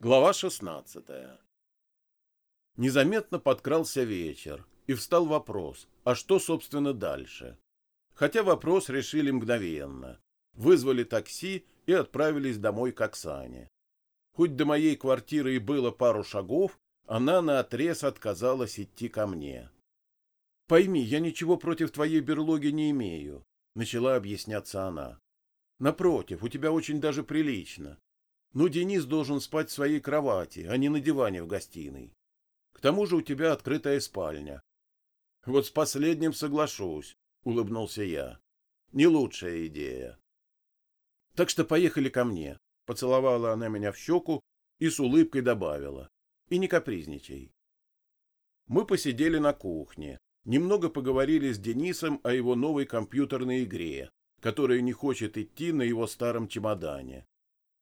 Глава 16 Незаметно подкрался вечер, и встал вопрос, а что, собственно, дальше? Хотя вопрос решили мгновенно. Вызвали такси и отправились домой к Оксане. Хоть до моей квартиры и было пару шагов, она наотрез отказалась идти ко мне. «Пойми, я ничего против твоей берлоги не имею», — начала объясняться она. «Напротив, у тебя очень даже прилично. Ну, Денис должен спать в своей кровати, а не на диване в гостиной. К тому же у тебя открытая спальня. Вот с последним соглашусь, улыбнулся я. Не лучшая идея. Так что поехали ко мне. Поцеловала она меня в щеку и с улыбкой добавила. И не капризничай. Мы посидели на кухне, немного поговорили с Денисом о его новой компьютерной игре, которая не хочет идти на его старом чемодане.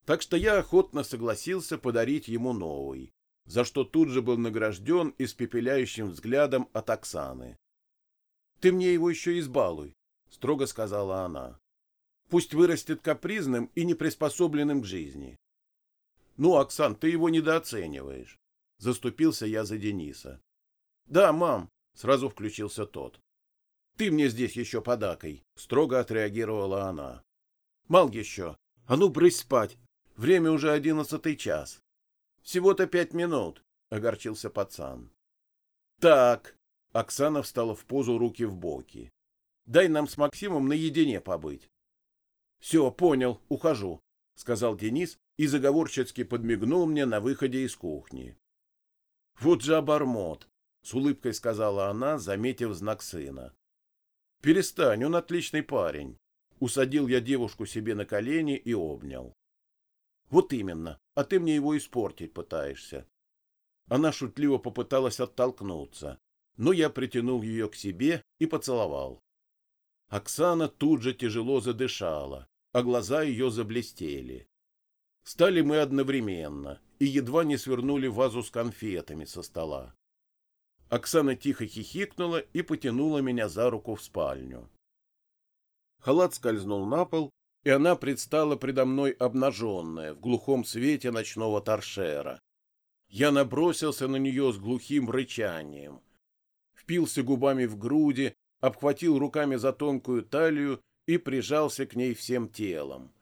Так что я охотно согласился подарить ему новый, за что тут же был награжден испепеляющим взглядом от Оксаны. — Ты мне его еще избалуй, — строго сказала она. — Пусть вырастет капризным и неприспособленным к жизни. — Ну, Оксан, ты его недооцениваешь. Заступился я за Дениса. — Да, мам, — сразу включился тот. — Ты мне здесь еще подакой, — строго отреагировала она. — Мал еще, а ну брысь спать, Время уже одиннадцатый час. Всего-то пять минут, — огорчился пацан. Так, — Оксана встала в позу руки в боки. Дай нам с Максимом наедине побыть. Все, понял, ухожу, — сказал Денис и заговорчески подмигнул мне на выходе из кухни. Вот же обормот, — с улыбкой сказала она, заметив знак сына. Перестань, он отличный парень. Усадил я девушку себе на колени и обнял. Вот именно, а ты мне его испортить пытаешься. Она шутливо попыталась оттолкнуться, но я притянул ее к себе и поцеловал. Оксана тут же тяжело задышала, а глаза ее заблестели. Стали мы одновременно и едва не свернули вазу с конфетами со стола. Оксана тихо хихикнула и потянула меня за руку в спальню. Халат скользнул на пол, и она предстала предо мной обнаженная в глухом свете ночного торшера. Я набросился на нее с глухим рычанием, впился губами в груди, обхватил руками за тонкую талию и прижался к ней всем телом.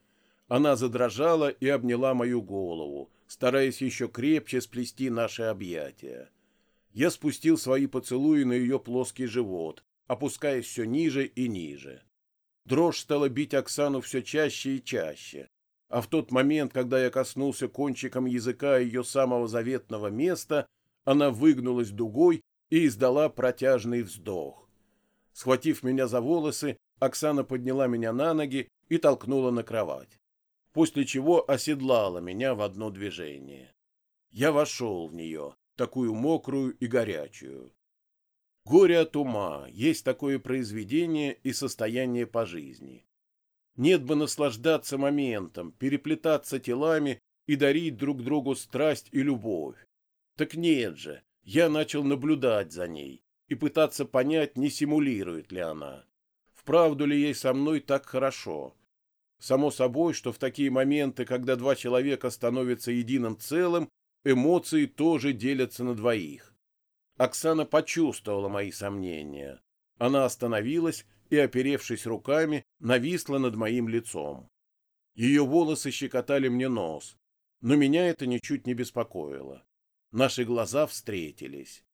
Она задрожала и обняла мою голову, стараясь еще крепче сплести наши объятия. Я спустил свои поцелуи на ее плоский живот, опускаясь все ниже и ниже. Дрожь стала бить Оксану все чаще и чаще. А в тот момент, когда я коснулся кончиком языка ее самого заветного места, она выгнулась дугой и издала протяжный вздох. Схватив меня за волосы, Оксана подняла меня на ноги и толкнула на кровать, после чего оседлала меня в одно движение. Я вошел в нее, такую мокрую и горячую. Горе от ума есть такое произведение и состояние по жизни. Нет бы наслаждаться моментом, переплетаться телами и дарить друг другу страсть и любовь. Так нет же, я начал наблюдать за ней и пытаться понять, не симулирует ли она. Вправду ли ей со мной так хорошо? Само собой, что в такие моменты, когда два человека становятся единым целым, эмоции тоже делятся на двоих. Оксана почувствовала мои сомнения. Она остановилась и, оперевшись руками, нависла над моим лицом. Ее волосы щекотали мне нос, но меня это ничуть не беспокоило. Наши глаза встретились.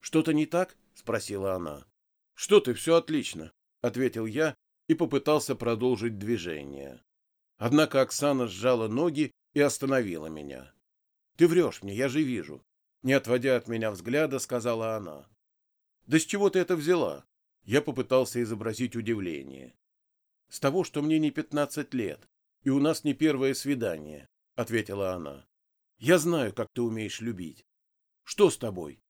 «Что-то не так?» — спросила она. «Что ты, все отлично», — ответил я и попытался продолжить движение. Однако Оксана сжала ноги и остановила меня. «Ты врешь мне, я же вижу. Не отводя от меня взгляда, сказала она. «Да с чего ты это взяла?» Я попытался изобразить удивление. «С того, что мне не пятнадцать лет, и у нас не первое свидание», — ответила она. «Я знаю, как ты умеешь любить. Что с тобой?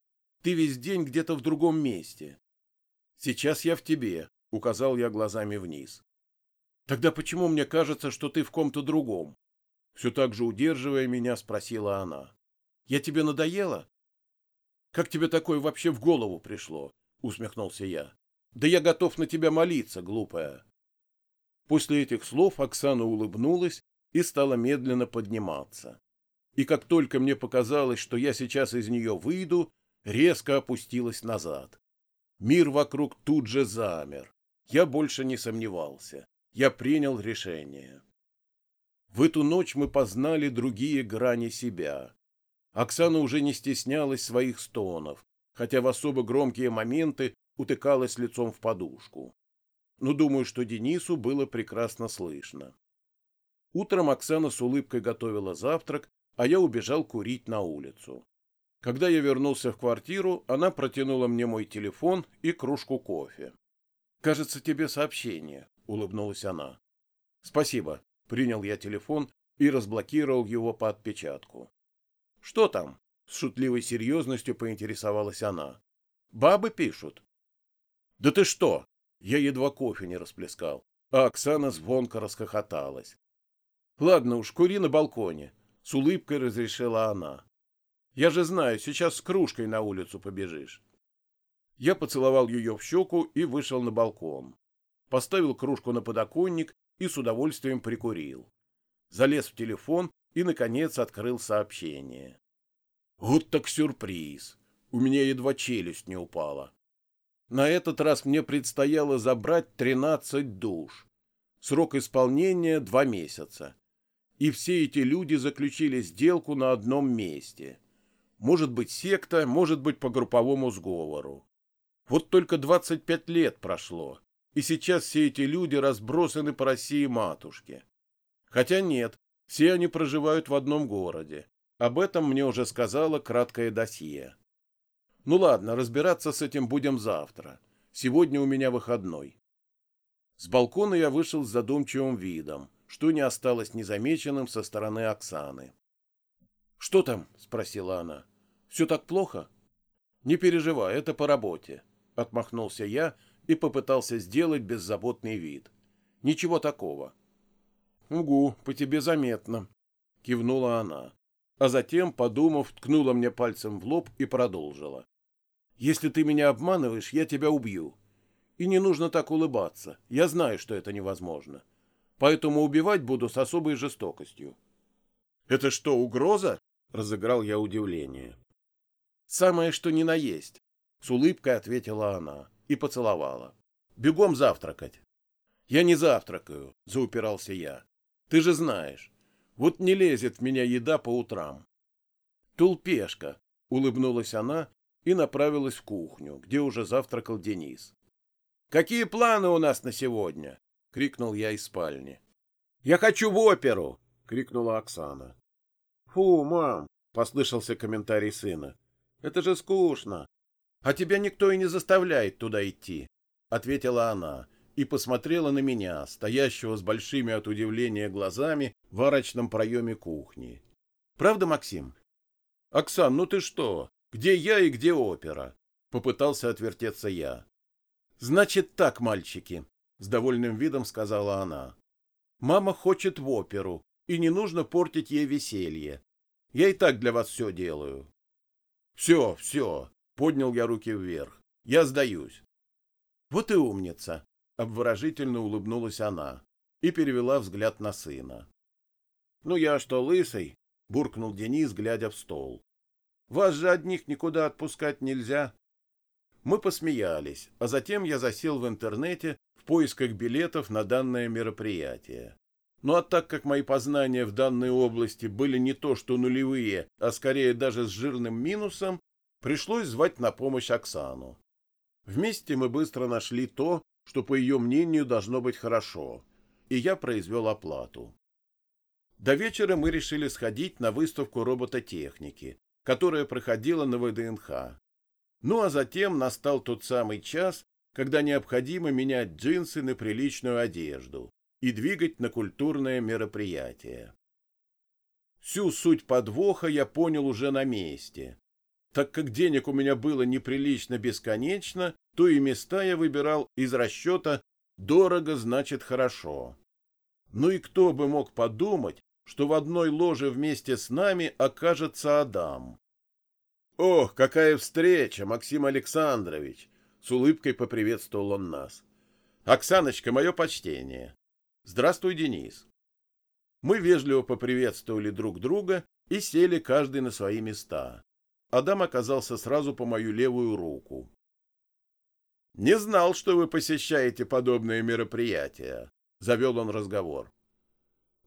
Ты весь день где-то в другом месте». «Сейчас я в тебе», — указал я глазами вниз. «Тогда почему мне кажется, что ты в ком-то другом?» Все так же удерживая меня, спросила она. Я тебе надоела? Как тебе такое вообще в голову пришло? Усмехнулся я. Да я готов на тебя молиться, глупая. После этих слов Оксана улыбнулась и стала медленно подниматься. и как только мне показалось, что я сейчас из нее выйду, резко опустилась назад. Мир вокруг тут же замер. Я больше не сомневался. Я принял решение. В эту ночь мы познали другие грани себя. Оксана уже не стеснялась своих стонов, хотя в особо громкие моменты утыкалась лицом в подушку. Но думаю, что Денису было прекрасно слышно. Утром Оксана с улыбкой готовила завтрак, а я убежал курить на улицу. Когда я вернулся в квартиру, она протянула мне мой телефон и кружку кофе. «Кажется, тебе сообщение», — улыбнулась она. «Спасибо», — принял я телефон и разблокировал его по отпечатку. «Что там?» — с шутливой серьезностью поинтересовалась она. «Бабы пишут». «Да ты что?» Я едва кофе не расплескал, а Оксана звонко расхохоталась. «Ладно уж, кури на балконе», — с улыбкой разрешила она. «Я же знаю, сейчас с кружкой на улицу побежишь». Я поцеловал ее в щеку и вышел на балкон. Поставил кружку на подоконник и с удовольствием прикурил. Залез в телефон и, наконец, открыл сообщение. Вот так сюрприз! У меня едва челюсть не упала. На этот раз мне предстояло забрать 13 душ. Срок исполнения — два месяца. И все эти люди заключили сделку на одном месте. Может быть секта, может быть по групповому сговору. Вот только 25 лет прошло, и сейчас все эти люди разбросаны по России матушке. Хотя нет, все они проживают в одном городе. Об этом мне уже сказала краткое досье. Ну ладно, разбираться с этим будем завтра. Сегодня у меня выходной. С балкона я вышел с задумчивым видом, что не осталось незамеченным со стороны Оксаны. «Что там?» — спросила она. «Все так плохо?» «Не переживай, это по работе», — отмахнулся я и попытался сделать беззаботный вид. «Ничего такого». «Угу, по тебе заметно», — кивнула она, а затем, подумав, ткнула мне пальцем в лоб и продолжила. Если ты меня обманываешь, я тебя убью. И не нужно так улыбаться. Я знаю, что это невозможно. Поэтому убивать буду с особой жестокостью. — Это что, угроза? — разыграл я удивление. — Самое, что ни на есть, — с улыбкой ответила она и поцеловала. — Бегом завтракать. — Я не завтракаю, — заупирался я. — Ты же знаешь. Вот не лезет в меня еда по утрам. — Тулпешка, — улыбнулась она и направилась в кухню, где уже завтракал Денис. «Какие планы у нас на сегодня?» — крикнул я из спальни. «Я хочу в оперу!» — крикнула Оксана. «Фу, мам!» — послышался комментарий сына. «Это же скучно!» «А тебя никто и не заставляет туда идти!» — ответила она и посмотрела на меня, стоящего с большими от удивления глазами в арочном проеме кухни. «Правда, Максим?» «Оксан, ну ты что? Где я и где опера? Попытался отвертеться я. Значит так, мальчики, с довольным видом сказала она. Мама хочет в оперу, и не нужно портить ей веселье. Я и так для вас все делаю. Все, все, поднял я руки вверх. Я сдаюсь. Вот и умница, обворожительно улыбнулась она и перевела взгляд на сына. Ну я что, лысый? буркнул Денис, глядя в стол. Вас же одних никуда отпускать нельзя. Мы посмеялись, а затем я засел в интернете в поисках билетов на данное мероприятие. Ну а так как мои познания в данной области были не то что нулевые, а скорее даже с жирным минусом, пришлось звать на помощь Оксану. Вместе мы быстро нашли то, что, по ее мнению, должно быть хорошо, и я произвел оплату. До вечера мы решили сходить на выставку робототехники, которая проходила на ВДНХ. Ну а затем настал тот самый час, когда необходимо менять джинсы на приличную одежду и двигать на культурное мероприятие. Всю суть подвоха я понял уже на месте. Так как денег у меня было неприлично бесконечно, то и места я выбирал из расчета «дорого значит хорошо». Ну и кто бы мог подумать, что в одной ложе вместе с нами окажется Адам. «Ох, какая встреча, Максим Александрович!» С улыбкой поприветствовал он нас. «Оксаночка, мое почтение!» «Здравствуй, Денис!» Мы вежливо поприветствовали друг друга и сели каждый на свои места. Адам оказался сразу по мою левую руку. «Не знал, что вы посещаете подобные мероприятия», — завел он разговор.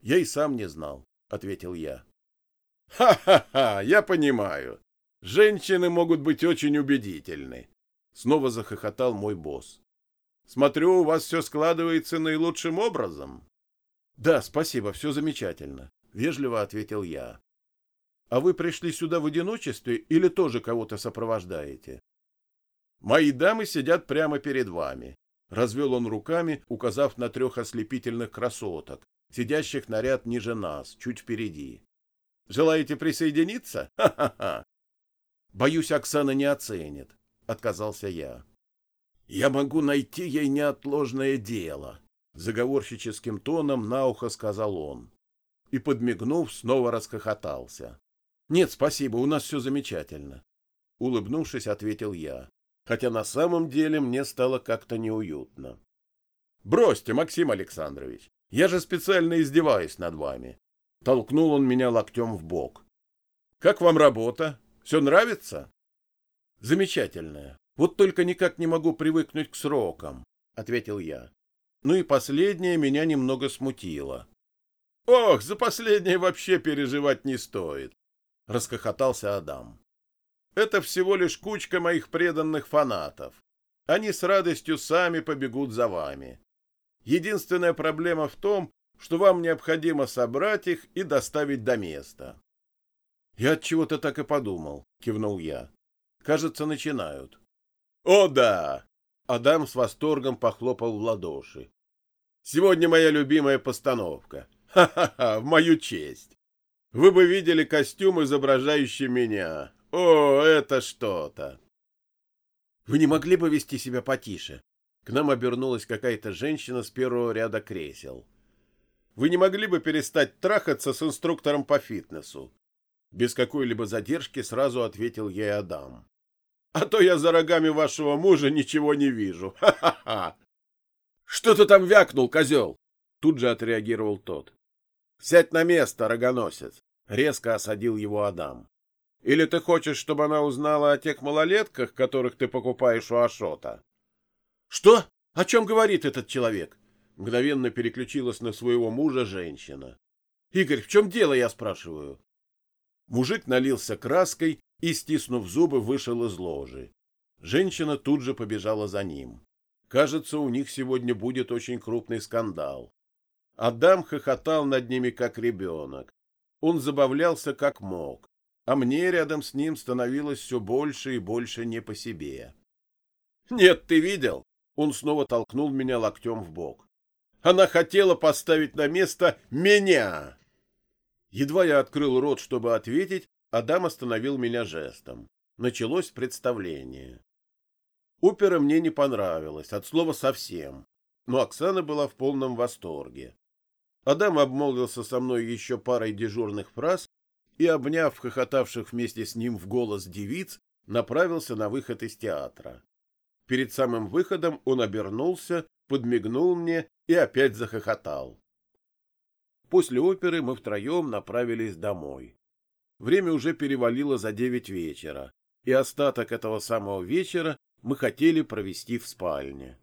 «Я и сам не знал», — ответил я. «Ха-ха-ха, я понимаю. Женщины могут быть очень убедительны», — снова захохотал мой босс. «Смотрю, у вас все складывается наилучшим образом». «Да, спасибо, все замечательно», — вежливо ответил я. «А вы пришли сюда в одиночестве или тоже кого-то сопровождаете?» «Мои дамы сидят прямо перед вами», — развел он руками, указав на трех ослепительных красоток, сидящих на ряд ниже нас, чуть впереди. «Желаете присоединиться? Ха-ха-ха!» «Боюсь, Оксана не оценит», — отказался я. «Я могу найти ей неотложное дело», — заговорщическим тоном на ухо сказал он. И, подмигнув, снова расхохотался. «Нет, спасибо, у нас все замечательно», — улыбнувшись, ответил я хотя на самом деле мне стало как-то неуютно. «Бросьте, Максим Александрович, я же специально издеваюсь над вами». Толкнул он меня локтем в бок. «Как вам работа? Все нравится?» «Замечательная. Вот только никак не могу привыкнуть к срокам», — ответил я. Ну и последнее меня немного смутило. «Ох, за последнее вообще переживать не стоит», — расхохотался Адам. Это всего лишь кучка моих преданных фанатов. Они с радостью сами побегут за вами. Единственная проблема в том, что вам необходимо собрать их и доставить до места. Я от чего-то так и подумал, кивнул я. Кажется, начинают. О да! Адам с восторгом похлопал в ладоши. Сегодня моя любимая постановка. Ха-ха-ха, в мою честь. Вы бы видели костюм, изображающий меня. О, это что-то! Вы не могли бы вести себя потише? К нам обернулась какая-то женщина с первого ряда кресел. Вы не могли бы перестать трахаться с инструктором по фитнесу? Без какой-либо задержки сразу ответил ей Адам. А то я за рогами вашего мужа ничего не вижу. Ха-ха-ха! Что ты там вякнул, козел? Тут же отреагировал тот. Сядь на место, рогоносец. Резко осадил его Адам. Или ты хочешь, чтобы она узнала о тех малолетках, которых ты покупаешь у Ашота? — Что? О чем говорит этот человек? Мгновенно переключилась на своего мужа женщина. — Игорь, в чем дело, я спрашиваю? Мужик налился краской и, стиснув зубы, вышел из ложи. Женщина тут же побежала за ним. Кажется, у них сегодня будет очень крупный скандал. Адам хохотал над ними, как ребенок. Он забавлялся, как мог а мне рядом с ним становилось все больше и больше не по себе. «Нет, ты видел?» Он снова толкнул меня локтем в бок. «Она хотела поставить на место меня!» Едва я открыл рот, чтобы ответить, Адам остановил меня жестом. Началось представление. Опера мне не понравилась, от слова совсем, но Оксана была в полном восторге. Адам обмолвился со мной еще парой дежурных фраз и, обняв хохотавших вместе с ним в голос девиц, направился на выход из театра. Перед самым выходом он обернулся, подмигнул мне и опять захохотал. После оперы мы втроем направились домой. Время уже перевалило за девять вечера, и остаток этого самого вечера мы хотели провести в спальне.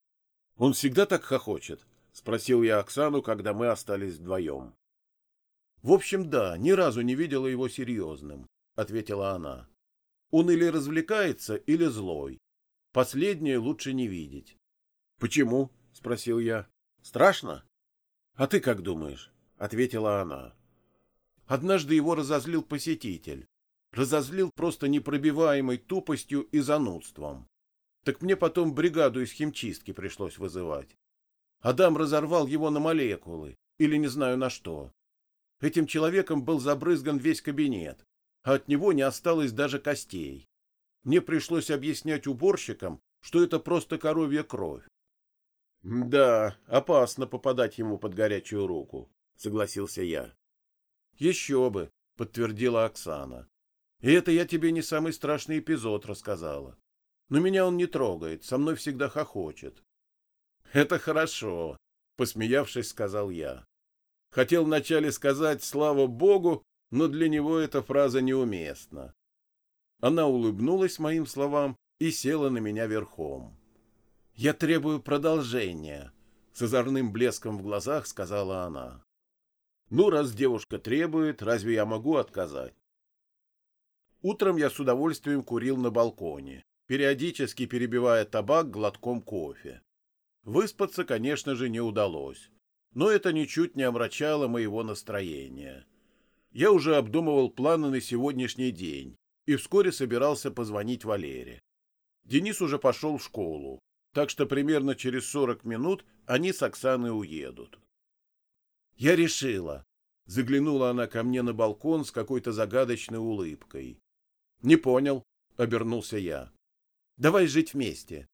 — Он всегда так хохочет? — спросил я Оксану, когда мы остались вдвоем. В общем, да, ни разу не видела его серьезным, ответила она. Он или развлекается, или злой. Последнее лучше не видеть. Почему? спросил я. Страшно? А ты как думаешь? ответила она. Однажды его разозлил посетитель. Разозлил просто непробиваемой тупостью и занудством. Так мне потом бригаду из химчистки пришлось вызывать. Адам разорвал его на молекулы, или не знаю на что. Этим человеком был забрызган весь кабинет, а от него не осталось даже костей. Мне пришлось объяснять уборщикам, что это просто коровья кровь. — Да, опасно попадать ему под горячую руку, — согласился я. — Еще бы, — подтвердила Оксана. — И это я тебе не самый страшный эпизод рассказала. Но меня он не трогает, со мной всегда хохочет. — Это хорошо, — посмеявшись, сказал я. Хотел вначале сказать «слава Богу», но для него эта фраза неуместна. Она улыбнулась моим словам и села на меня верхом. «Я требую продолжения», — с озорным блеском в глазах сказала она. «Ну, раз девушка требует, разве я могу отказать?» Утром я с удовольствием курил на балконе, периодически перебивая табак глотком кофе. Выспаться, конечно же, не удалось, но это ничуть не омрачало моего настроения. Я уже обдумывал планы на сегодняшний день и вскоре собирался позвонить Валере. Денис уже пошел в школу, так что примерно через 40 минут они с Оксаной уедут. «Я решила», — заглянула она ко мне на балкон с какой-то загадочной улыбкой. «Не понял», — обернулся я. «Давай жить вместе».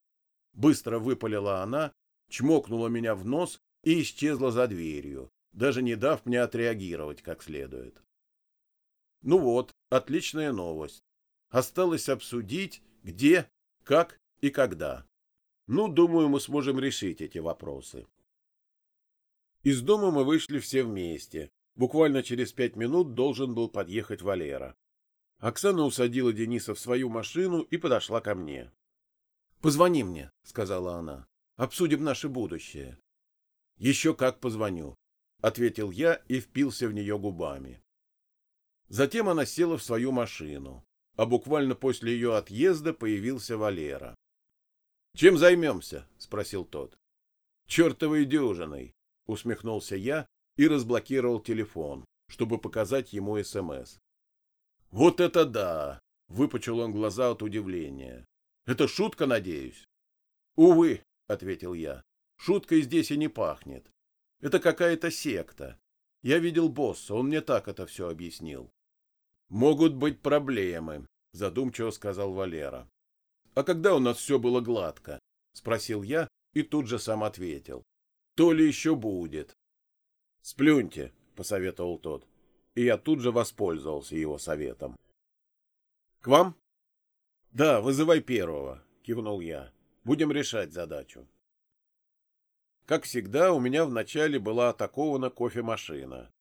Быстро выпалила она, чмокнула меня в нос и исчезла за дверью, даже не дав мне отреагировать как следует. Ну вот, отличная новость. Осталось обсудить, где, как и когда. Ну, думаю, мы сможем решить эти вопросы. Из дома мы вышли все вместе. Буквально через пять минут должен был подъехать Валера. Оксана усадила Дениса в свою машину и подошла ко мне. «Позвони мне», — сказала она. «Обсудим наше будущее». «Еще как позвоню», — ответил я и впился в нее губами. Затем она села в свою машину, а буквально после ее отъезда появился Валера. «Чем займемся?» — спросил тот. «Чертовой дюжиной», — усмехнулся я и разблокировал телефон, чтобы показать ему СМС. «Вот это да!» — выпучил он глаза от удивления. «Это шутка, надеюсь?» «Увы», — ответил я, — «шуткой здесь и не пахнет. Это какая-то секта. Я видел босса, он мне так это все объяснил». «Могут быть проблемы», — задумчиво сказал Валера. «А когда у нас все было гладко?» — спросил я и тут же сам ответил. «То ли еще будет». «Сплюньте», — посоветовал тот и я тут же воспользовался его советом. «К вам?» «Да, вызывай первого», — кивнул я. «Будем решать задачу». Как всегда, у меня вначале была атакована кофемашина.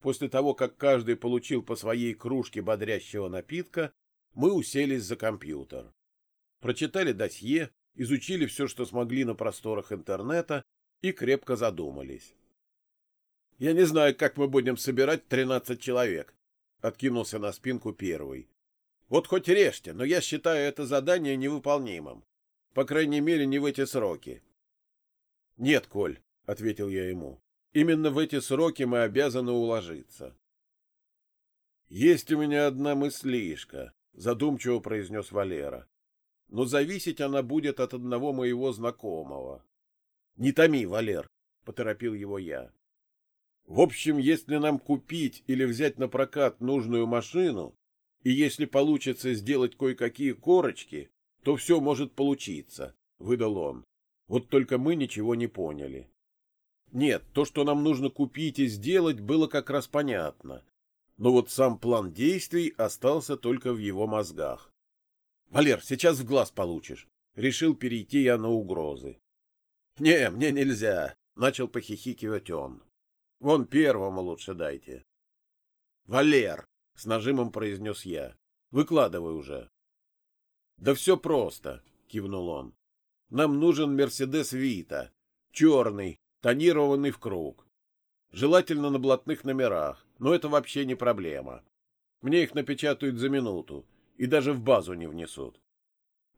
После того, как каждый получил по своей кружке бодрящего напитка, мы уселись за компьютер. Прочитали досье, изучили все, что смогли на просторах интернета и крепко задумались. Я не знаю, как мы будем собирать тринадцать человек. Откинулся на спинку первый. Вот хоть режьте, но я считаю это задание невыполнимым. По крайней мере, не в эти сроки. Нет, Коль, ответил я ему. Именно в эти сроки мы обязаны уложиться. Есть у меня одна мыслишка, задумчиво произнес Валера. Но зависеть она будет от одного моего знакомого. Не томи, Валер, поторопил его я. В общем, если нам купить или взять на прокат нужную машину, и если получится сделать кое-какие корочки, то все может получиться, — выдал он. Вот только мы ничего не поняли. Нет, то, что нам нужно купить и сделать, было как раз понятно. Но вот сам план действий остался только в его мозгах. — Валер, сейчас в глаз получишь. Решил перейти я на угрозы. — Не, мне нельзя, — начал похихикивать он. Вон первому лучше дайте. — Валер! — с нажимом произнес я. — Выкладывай уже. — Да все просто, — кивнул он. — Нам нужен Мерседес Вита. Черный, тонированный в круг. Желательно на блатных номерах, но это вообще не проблема. Мне их напечатают за минуту и даже в базу не внесут.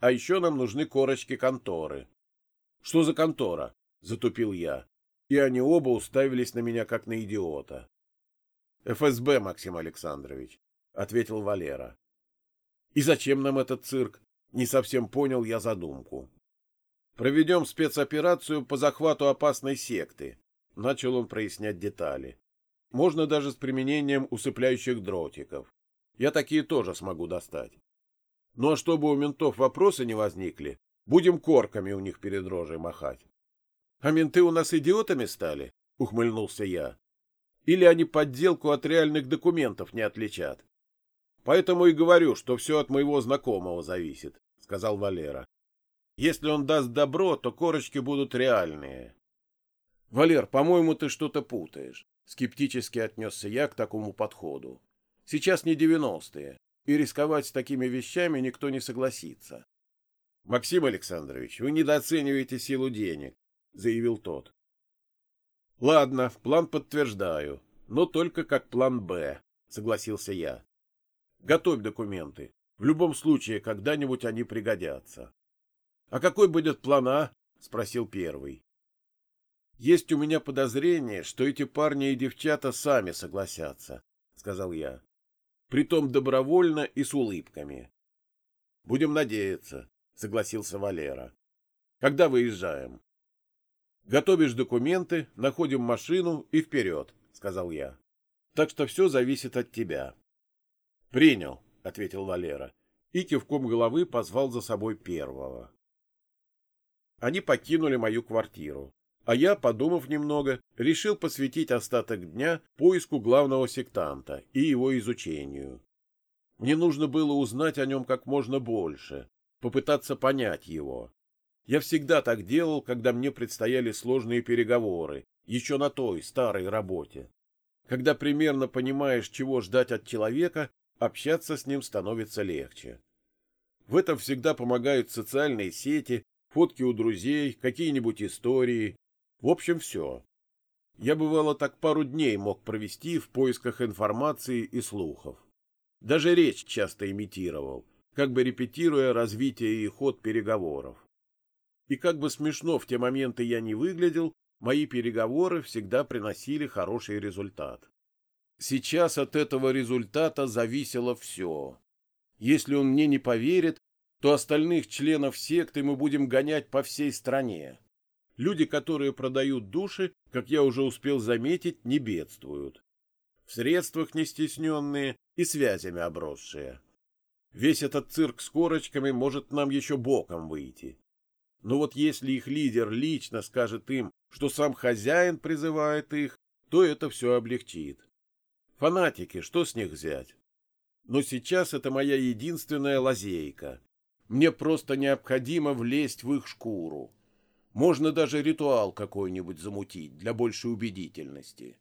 А еще нам нужны корочки конторы. — Что за контора? — затупил я и они оба уставились на меня, как на идиота. — ФСБ, Максим Александрович, — ответил Валера. — И зачем нам этот цирк? Не совсем понял я задумку. — Проведем спецоперацию по захвату опасной секты, — начал он прояснять детали. — Можно даже с применением усыпляющих дротиков. Я такие тоже смогу достать. Ну а чтобы у ментов вопросы не возникли, будем корками у них перед рожей махать. А менты у нас идиотами стали? — ухмыльнулся я. Или они подделку от реальных документов не отличат? Поэтому и говорю, что все от моего знакомого зависит, — сказал Валера. Если он даст добро, то корочки будут реальные. Валер, по-моему, ты что-то путаешь. Скептически отнесся я к такому подходу. Сейчас не девяностые, и рисковать с такими вещами никто не согласится. — Максим Александрович, вы недооцениваете силу денег, — заявил тот. — Ладно, план подтверждаю, но только как план «Б», — согласился я. — Готовь документы. В любом случае, когда-нибудь они пригодятся. — А какой будет план А? — спросил первый. — Есть у меня подозрение, что эти парни и девчата сами согласятся, — сказал я. — Притом добровольно и с улыбками. — Будем надеяться, — согласился Валера. — Когда выезжаем? — Готовишь документы, находим машину и вперед, — сказал я. — Так что все зависит от тебя. — Принял, — ответил Валера и кивком головы позвал за собой первого. Они покинули мою квартиру, а я, подумав немного, решил посвятить остаток дня поиску главного сектанта и его изучению. Мне нужно было узнать о нем как можно больше, попытаться понять его. Я всегда так делал, когда мне предстояли сложные переговоры, еще на той старой работе. Когда примерно понимаешь, чего ждать от человека, общаться с ним становится легче. В этом всегда помогают социальные сети, фотки у друзей, какие-нибудь истории. В общем, все. Я, бывало, так пару дней мог провести в поисках информации и слухов. Даже речь часто имитировал, как бы репетируя развитие и ход переговоров. И как бы смешно в те моменты я не выглядел, мои переговоры всегда приносили хороший результат. Сейчас от этого результата зависело все. Если он мне не поверит, то остальных членов секты мы будем гонять по всей стране. Люди, которые продают души, как я уже успел заметить, не бедствуют. В средствах не стесненные и связями обросшие. Весь этот цирк с корочками может нам еще боком выйти. Но вот если их лидер лично скажет им, что сам хозяин призывает их, то это все облегчит. Фанатики, что с них взять? Но сейчас это моя единственная лазейка. Мне просто необходимо влезть в их шкуру. Можно даже ритуал какой-нибудь замутить для большей убедительности.